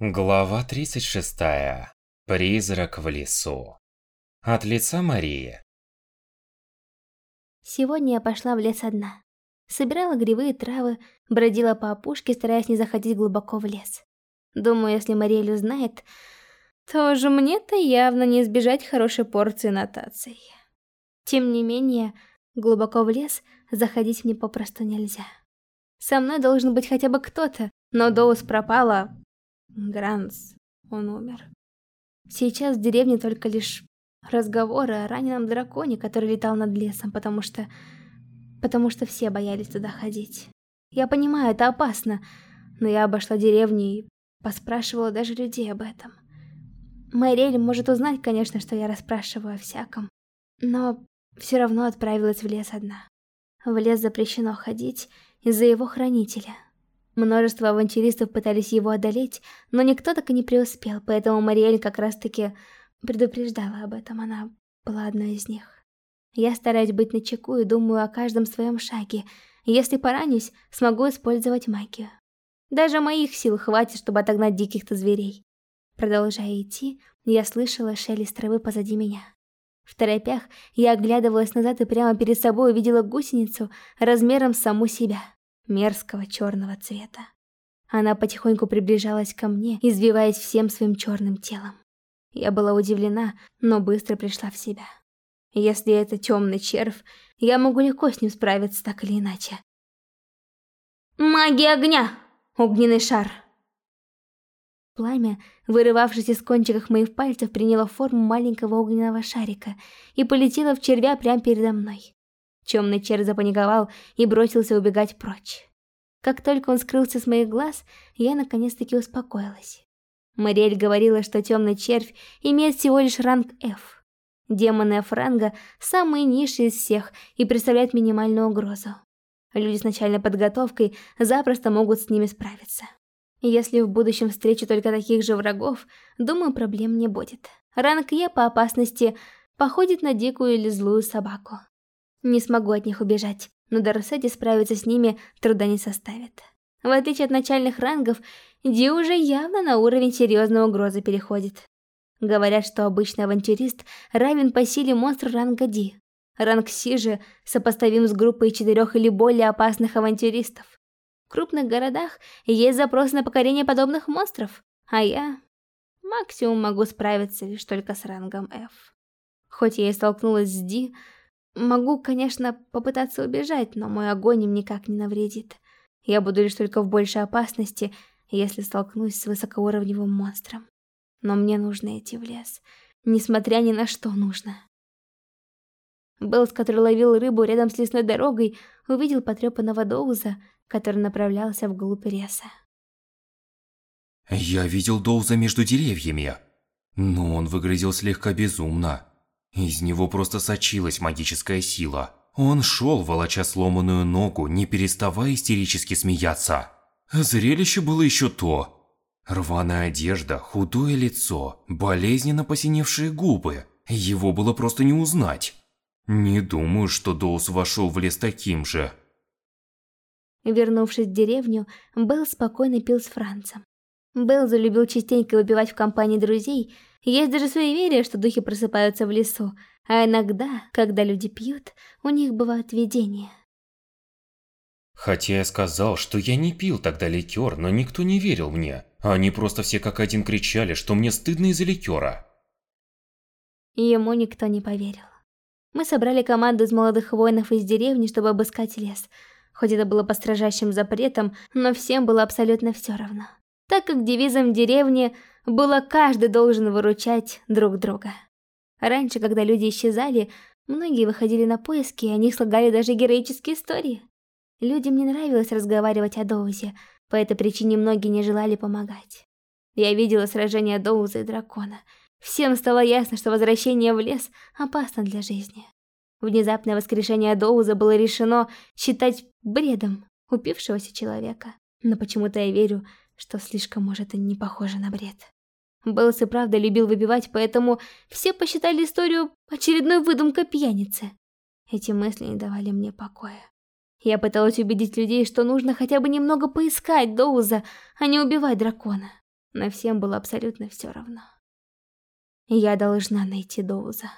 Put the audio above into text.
Глава 36. Призрак в лесу. От лица Марии. Сегодня я пошла в лес одна. Собирала грибы и травы, бродила по опушке, стараясь не заходить глубоко в лес. Думаю, если Мариэль узнает, то уже мне-то явно не избежать хорошей порции нотаций. Тем не менее, глубоко в лес заходить мне попросту нельзя. Со мной должен быть хотя бы кто-то, но Доус пропала, Гранс, он умер. Сейчас в деревне только лишь разговоры о раненом драконе, который летал над лесом, потому что... Потому что все боялись туда ходить. Я понимаю, это опасно, но я обошла деревню и поспрашивала даже людей об этом. Мэриэль может узнать, конечно, что я расспрашиваю о всяком, но все равно отправилась в лес одна. В лес запрещено ходить из-за его хранителя. Множество авантюристов пытались его одолеть, но никто так и не преуспел, поэтому Мариэль как раз-таки предупреждала об этом, она была одной из них. Я стараюсь быть начеку и думаю о каждом своем шаге. Если поранюсь, смогу использовать магию. Даже моих сил хватит, чтобы отогнать диких-то зверей. Продолжая идти, я слышала шелест травы позади меня. В торопях я оглядывалась назад и прямо перед собой увидела гусеницу размером с саму себя мерзкого черного цвета. Она потихоньку приближалась ко мне, извиваясь всем своим черным телом. Я была удивлена, но быстро пришла в себя. Если это темный червь, я могу легко с ним справиться так или иначе. Магия огня! Огненный шар! Пламя, вырывавшись из кончиков моих пальцев, приняло форму маленького огненного шарика и полетело в червя прямо передо мной. Темный червь запаниковал и бросился убегать прочь. Как только он скрылся с моих глаз, я наконец-таки успокоилась. Мариэль говорила, что темный червь имеет всего лишь ранг F. Демоны F-ранга самые низшие из всех и представляют минимальную угрозу. Люди с начальной подготовкой запросто могут с ними справиться. Если в будущем встречу только таких же врагов, думаю, проблем не будет. Ранг Е по опасности походит на дикую или злую собаку. Не смогу от них убежать, но Дорсети справиться с ними труда не составит. В отличие от начальных рангов, Ди уже явно на уровень серьезной угрозы переходит. Говорят, что обычный авантюрист равен по силе монстру ранга Ди. Ранг Си же сопоставим с группой четырех или более опасных авантюристов. В крупных городах есть запрос на покорение подобных монстров, а я максимум могу справиться лишь только с рангом F. Хоть я и столкнулась с Ди, Могу, конечно, попытаться убежать, но мой огонь им никак не навредит. Я буду лишь только в большей опасности, если столкнусь с высокоуровневым монстром. Но мне нужно идти в лес. Несмотря ни на что нужно. Беллс, который ловил рыбу рядом с лесной дорогой, увидел потрепанного Доуза, который направлялся вглубь леса. Я видел Доуза между деревьями, но он выглядел слегка безумно. Из него просто сочилась магическая сила. Он шел, волоча сломанную ногу, не переставая истерически смеяться. Зрелище было еще то. Рваная одежда, худое лицо, болезненно посиневшие губы. Его было просто не узнать. Не думаю, что Доус вошел в лес таким же. Вернувшись в деревню, Белл спокойно пил с Францем. Белл залюбил частенько выпивать в компании друзей, есть даже суеверие, что духи просыпаются в лесу, а иногда, когда люди пьют, у них бывают видения. Хотя я сказал, что я не пил тогда ликер, но никто не верил мне. Они просто все как один кричали, что мне стыдно из-за ликера. Ему никто не поверил. Мы собрали команду из молодых воинов из деревни, чтобы обыскать лес. Хоть это было по строжайшим запретам, но всем было абсолютно все равно. Так как девизом деревни было каждый должен выручать друг друга. Раньше, когда люди исчезали, многие выходили на поиски, и они слагали даже героические истории. Людям не нравилось разговаривать о Доузе, по этой причине многие не желали помогать. Я видела сражение Доуза и дракона. Всем стало ясно, что возвращение в лес опасно для жизни. Внезапное воскрешение Доуза было решено считать бредом упившегося человека. Но почему-то я верю, что слишком, может, и не похоже на бред. Беллс и правда любил выпивать, поэтому все посчитали историю очередной выдумкой пьяницы. Эти мысли не давали мне покоя. Я пыталась убедить людей, что нужно хотя бы немного поискать Доуза, а не убивать дракона. но всем было абсолютно все равно. Я должна найти Доуза.